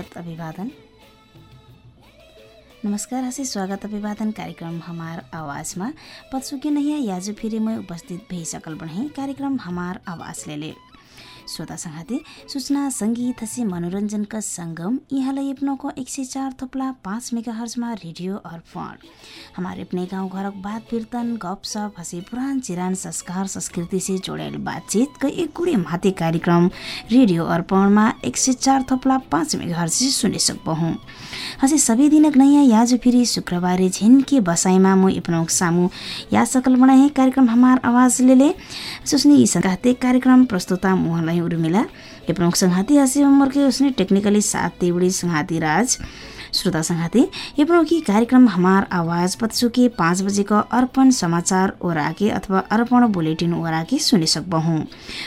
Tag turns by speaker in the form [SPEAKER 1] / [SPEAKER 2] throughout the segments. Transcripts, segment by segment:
[SPEAKER 1] स्वागत अभिवादन। नमस्कार हँसे स्वागत अभिवादन कार्यक्रम हमार आवाजमा। पत्सुकी नैया याजु फेरि म उपस्थित भइसकल बढेँ कार्यक्रम हमार आवाज ले श्रोता संघाती सूचना सङ्गीत हँसी मनोरञ्जनका सङ्गम यहाँलाई अपनोको एक सय चार थोप्ला पाँच मेगा हर्जमा रेडियो अर्पण। हमारे अपने गाउँ घरक बात कीर्तन गपसप हँसी पुरान चिरान संस्कार संस्कृति से जोड़ेल बातचीत का एक गुड़े माते कार्यक्रम रेडियो अर्पणमा एक सय चार थोप्ला पाँच मेगा हर्ज से सुने सकबहु हँसे सबै दिनक नयाँ याज फेरि शुक्रबारे झिन्के बसाइमा म अपनोक सामु। या सकल बनाए कार्यक्रम हमार आवाज ले सुस्ने यी संघाते कार्यक्रम प्रस्तुता मुहलाई उर्मिला एपनोक संघाती हसी उम्र उसने टेक्निकली साथ तेवड़ी संघाती राज श्रोता संघाती एपनों की कार्यक्रम हमार आवाज पत्सुके पाँच बजेको अर्पण समाचार ओराके अथवा अर्पण बुलेटिन ओराके सुनि सकबहु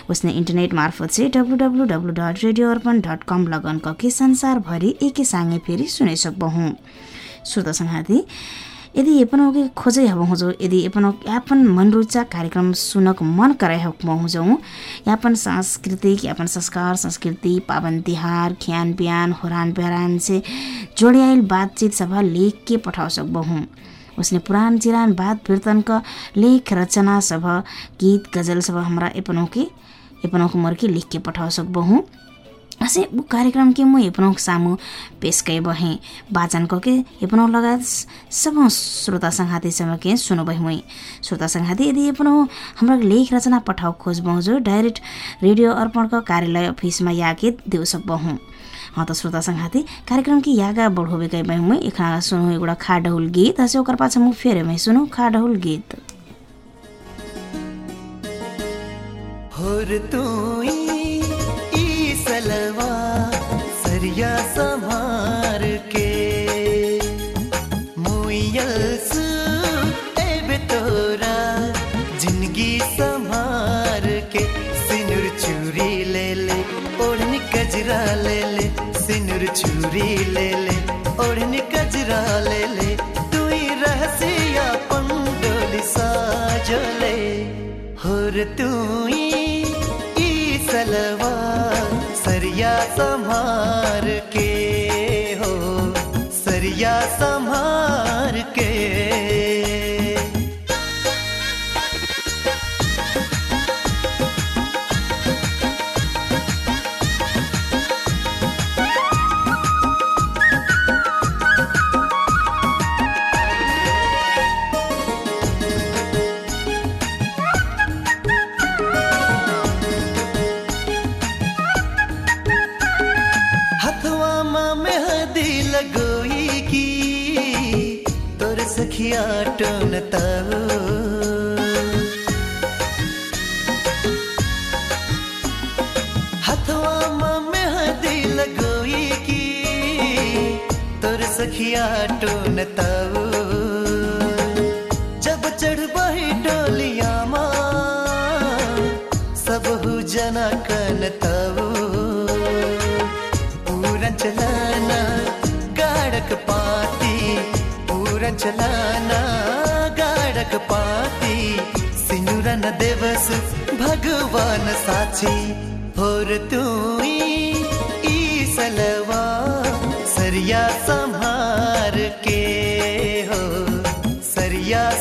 [SPEAKER 1] उसने इन्टरनेट मार्फत से W W W dot radio Arpan dot com लगन कके संसारभरि एके साङ्गे फेरि सुनि सकबहु श्रोता संघाती यदि एपनों के खोजै हब हुजो यदि एपनों यापन मनरुचा कार्यक्रम सुनक मन कराइ हक हुजौँ यापन सांस्कृतिक यापन संस्कार संस्कृति पावन तिहार ख्यान पियान होरान पेहरान से जोडियाइल बातचीत सभा लेख के पठाउ सकबहुँ उसने पुरान चिरान बात कीर्तनका लेख रचना सभ गीत गजल सभ हमरा एपनों के एपनों के मर्के लिख के पठाउ सकबहुँ हसे ऊ कार्यक्रम के म हेपनौक सामु पेश कै बहेँ। वाचन कके हेपनौ लगायत सब श्रोता संघाती समके सुनो बहि मुई। श्रोता संघाती यदि हेपनौ हाम्रो लेख रचना पठाउ खोज जो डाइरेक्ट रेडियो अर्पणको कार्यालय अफिसमा याके देउ सकबहुँ हँ त श्रोता संघाती कार्यक्रम कि यागा बढोबे कै बहि मुई। एखा सुनु एउटा खाडहुल गीत हसे ओकर पाछा मु फेरे मै सुनु खाडहुल गीत।
[SPEAKER 2] होर तुई सरिया संभार के। मुयस एबे तोरा, ज़िंदगी संभार के। सिनुर चूरी ले ले, ओढ़नी कजरा ले ले। सिनुर चूरी ले ले, ओढ़नी कजरा ले ले। तू रहसिया पंडोली साजले, होर तू सरिया संभार के हो सरिया संभार के सखिया टोनता हथवा में हदी लगोई की तोर सखिया टोनता जब चढ़ बही डोलिया माँ सब हु जना कनता पूरन चलाना, गाड़क पाती, सिनुरन देवस, भगवान साची होर तू सलवा, सरिया संहार के हो। सरिया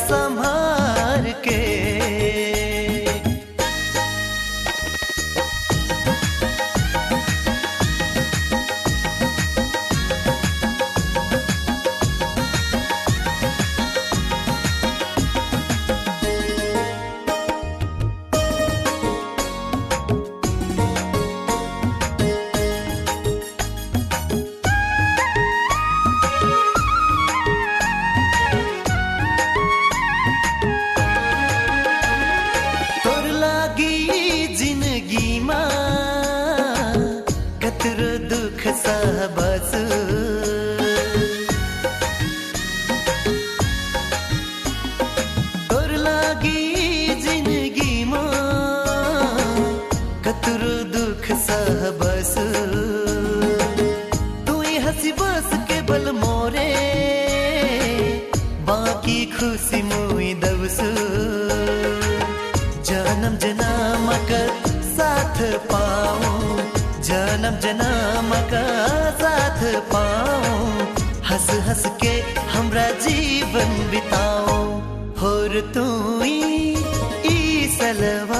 [SPEAKER 2] जन्म का साथ पाओ हंस हंस के हमरा जीवन बिताओ हो तू ई सलवा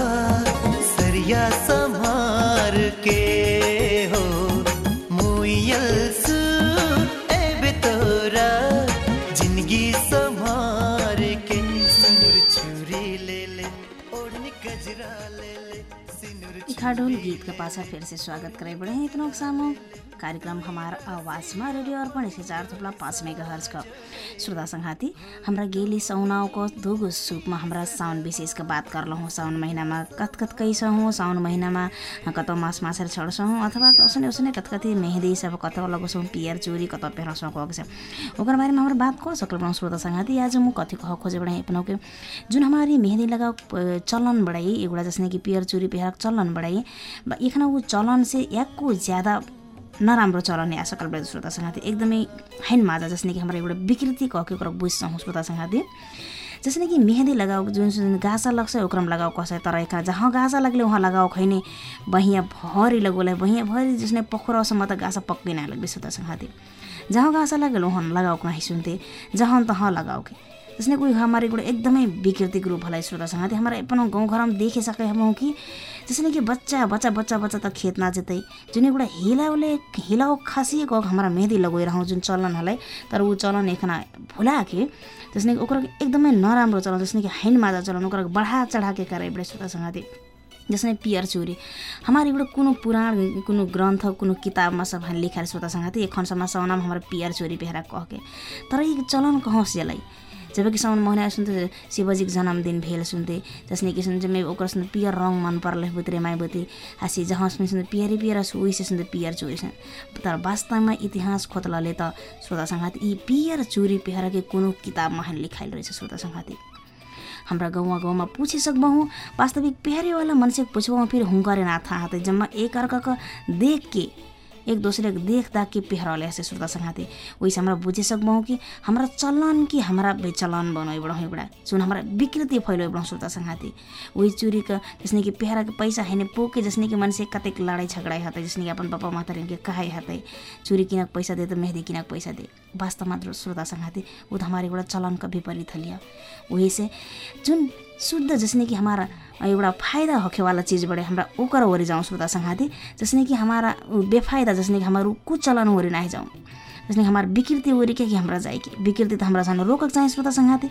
[SPEAKER 1] ई गीत के पाछा फिर से स्वागत करे। बड़े इतना कार्यक्रम हमार आवाजमा रेडियो अर्पण एक सय चार पाँच मेगा हर्जको श्रोता संघाती हमरा गेली सौनाको दुगो सुपमा हमरा साउन विशेषको बात करलहुँ साउन महिनामा कत कत कैसहूँ साउन महिनामा कतौ मास माछेर छड्छौँ अथवा उसने उसने कत कति मेहदी सब कतौ लगाउँछौँ पियर चोरी कतौ पेहराउँछौँ कहको छ ओकर बारेमा हाम्रो बात कर सकल श्रोता संघाती आज म कथी कह खोजे बढाएँ जुन हमारी मेहंदी लगाओ प- चलन बढाई एगुड़ा जसने कि पियर चोरी पेहराक चलन बढाई एखना चलन से याको ज्यादा नराम्रो चलन या सकल बढाइ श्रोता संघाती एकदमै हैन माझा जसने कि हाम्रो एउटा विकृति कहके ओकरा बुझ्छौँ श्रोता संघाती जसने कि मेहंदी लगाओ जुन जुन गासा लाग्छ ओकरामा लगाओ कसै तर एका जहाँ गासा लाग्ले वहाँ लगाओ खैने बहिया भरि लगोलाई बहिया भरि जसने पोखरासम्म त गासा पक्कै ना श्रोता जहाँ गासा लागल वहाँ लगाओ नहीं सुनते। जहाँ तहाँ लगाओ के। जसने कोई हमारे एगो एकदमै विकृतिक रूप हलाई श्रोता संघाती हमारा अपन गाउँघरमा देखे सके हम कि जसने कि बच्चा बच्चा बच्चा बच्चा त खेत ना जेतै जुन एउटा हिलाउले हिलाउ खासिएको हमारा मेहदी लगोइरहँ जुन चलन हलाई तर ऊ चलन एखना भुला के जसने कि ओकरा एकदमै नराम्रो चलन जसने कि हैन माजा चलन ओकरा बढ़ा चढ़ा के करे बड़े श्रोता संघाती जसने पियर चोरी हमारे एउटा कुनो पुराण कुनो ग्रन्थ कुनो किताबमा सब लिखाएर संघाती एक खनसम्म सौनाम हमारा पियर चोरी पेहरा कहके तर ई चलन कहाँ से अलाई जब कि साउन महिना सुनते शिवजीको जन्मदिन भेल सुनते जसने कि सुनते मैं ओकर सुनते पियर रङ मन परले बुतरे माई बुती। हासी जहाँ सुन सुनते पियरी पियर सु उही से सुनते पियर चोरी सुन तर वास्तवमा इतिहास खोतलाले त श्रोता संघाती यी पियर चोरी पेहराके कुनो किताबमा हान लिखाइल रहेछ श्रोता संघाती। हाम्रा गाउँमा गाउँमा पुछिसक्बहौँ वास्तविक पेहरेवाला मान्छे पुछबहौँ फिर हुङ्करे ना था हाते जम्मा एक अर्काको देख के एक दूसरे के देख दाख के पेहरले ऐसे श्रोता संघाती। वैसे हमरा बुझे सकबहौँ कि हमरा चलन कि हमरा बेचलन बनोइ बड़ा एउटा जुन हमरा विकृति फैलो बड़ा श्रोता संघाती। वही चोरी का जसने कि पेहरा के पैसा हैने पोके जसने कि मान्छे कतेक लडाइ झगडाइ हतै जसने कि अपन पापा माता के कहाइ हतै। चोरी किनक पैसा दे त मेहदी किनक पैसा दे। वास्तवमा श्रोता संघाती ऊ त हमारे एउटा चलनका विपरीत हलिया। वही से जुन शुद्ध जसने कि हमारा एउटा फायदा होखेवाला चीज़ बड़े हमरा ओकर ओरी जाऊँ श्रोता संघाती जसने कि हमारा उ बेफायदा जसने कि हमारा उ कुछ चलन ओरी नहीं जाऊँ जसने कि हमार विकृति ओरी के कि हमरा जाए कि? विकृति तो हमरा सामने रोकक चाहिए श्रोता संघाती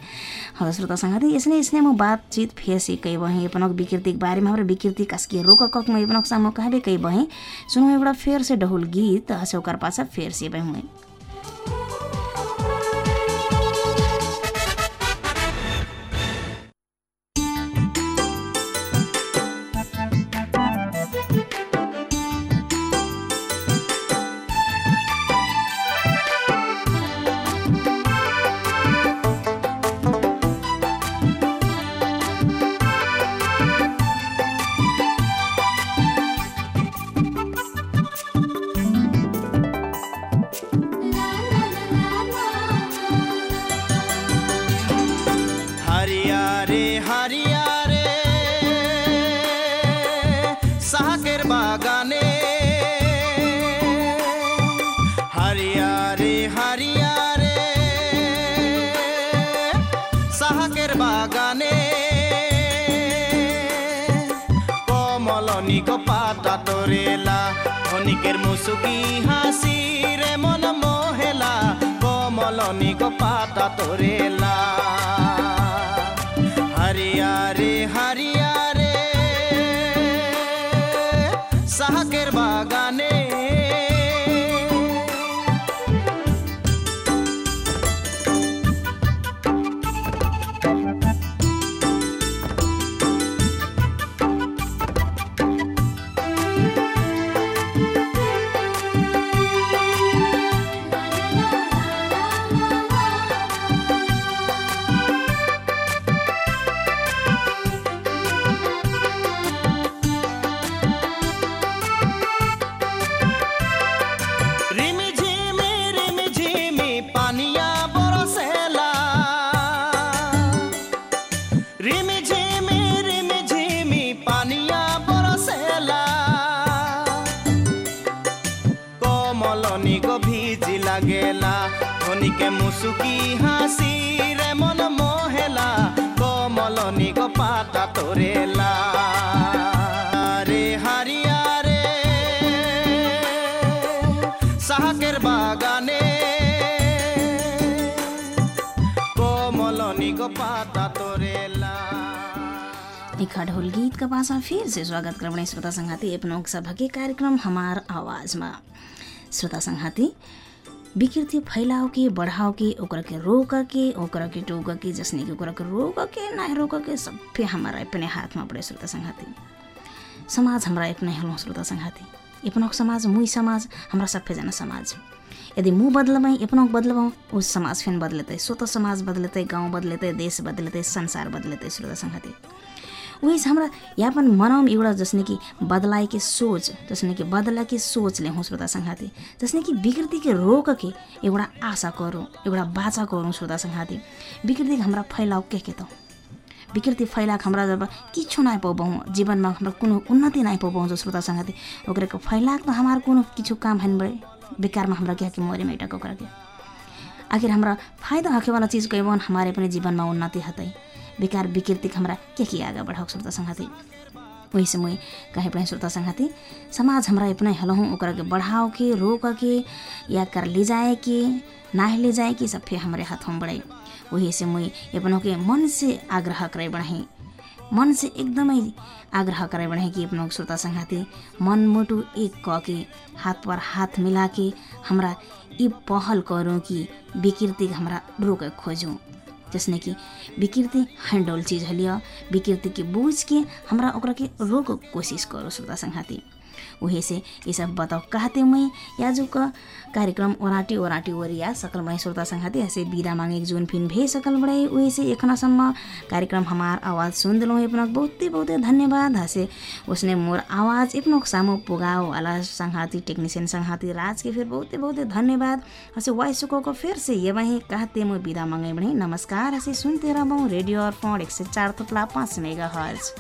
[SPEAKER 1] हाँ श्रोता संघाती इसने इसने हम बातचीत फेर से कई बहें अपन विकृति के बारे में हमरा विकृति कसके रोकक में अपन सामने कहबे कई बहें सुनो एउटा फेर से डहुल गीत हसे ओकर पाछा फेर से बहें
[SPEAKER 2] কমলনিক পাতা তরেলা ধনিকের মুসুকি হাসি রে মন মোহেলা কমলনিক পাতা তোরেলা। टिके मुसुकी हासी रे मन मोहेला कोमलनी को पाता तोरेला। रे हारिया रे साकेर बागाने कोमलनी को पाता तोरेला।
[SPEAKER 1] एक ढोल गीत का पास फिर से स्वागत करवाने श्रोता संघाती अपनों सभा कार्यक्रम हमार आवाज़ में। श्रोता संघाती विकृति फैलाव के बढ़ाव के ओकरा के रोक के ओकरा के टोक के जसने के ओकरा के रोक के ना रोक के सभ्य हमारा अपने हाथ में पड़े श्रोता संघाती। समाज हमरा अपने हलौँ श्रोता संघाती। अपनोक समाज मुई समाज हमरा सबैजना समाज। यदि मुँ बदलबै अपनोक बदलबौँ उस समाज फेन बदलतै। स्वतः समाज बदलतै गाउँ बदलतै देश बदलतै संसार बदलतै श्रोता संघाती। से हमरा यापन मनम एउटा जसने कि बदलाए के सोच जसने कि बदला के सोच ले हूँ श्रोता संघाती जसने कि विकृति के रोक के एउटा आशा करूँ एउटा बाचा करूँ श्रोता संघाती विकृति हमरा फैलाव के के त? विकृति फैलाक हमरा जब किछु नै पौबौँ जीवनमा हमरा कुनो उन्नति नै पौबौँ जो श्रोता संगति ओकरा के फैलाक त हमार कुनो किछु काम हैन बड़े बेकारमा हमरा क्या कि मरे मेटा ओकरा के? आखिर हमरा फायदा हकेवाला चीज कैबन हमारे पनि जीवनमा उन्नति हतै। बेकार विकृतिक हमरा के के आगा बढ़ाओ श्रोता संगति वही से मुई कहे पड़े श्रोता संगति समाज हमरा अपने हलहूँ ओकरा के बढ़ाओ के रोक के या कर ले जाए के ना ले जाए के सब फिर हमारे हाथों बढ़े वही से मुई अपनों के मन से आग्रह करे बढ़े मन से एकदमै आग्रह करे बढ़े कि अपनों श्रोता संघाती मन मुटु एक क के हाथ पर हाथ मिला के हमरा ई पहल करूँ कि विकृति हमरा रोक खोजूँ। जसने कि विकृति हैंडल चीज हलिय विकृति के बूझ के हमरा ओकरा के रोक कोशिश करो श्रोता संघाती। वही से ये सब कहते मैं याजु कार्यक्रम ओराटी ओराटी ओरिया सकल बड़े श्रोता संघाती ऐसे विदा मांगे जोन फिन भेज सकल बड़े वही से एखनासम्म कार्यक्रम हमार आवाज़ सुन दिलौँ अपना बहुते बहुते धन्यवाद हसे। उसने मोर आवाज़ अपनो सामू पुगाओ वाला संघाती टेक्नीशियन संघाती राज के फिर बहुते बहुते धन्यवाद। हसे वाई सुको फिर से ये कहते मैं विदा मांगे नमस्कार हसे सुनते रहूँ रेडियो अर्पण एक सौ चार थुप्ला पाँच मेगा हर्ज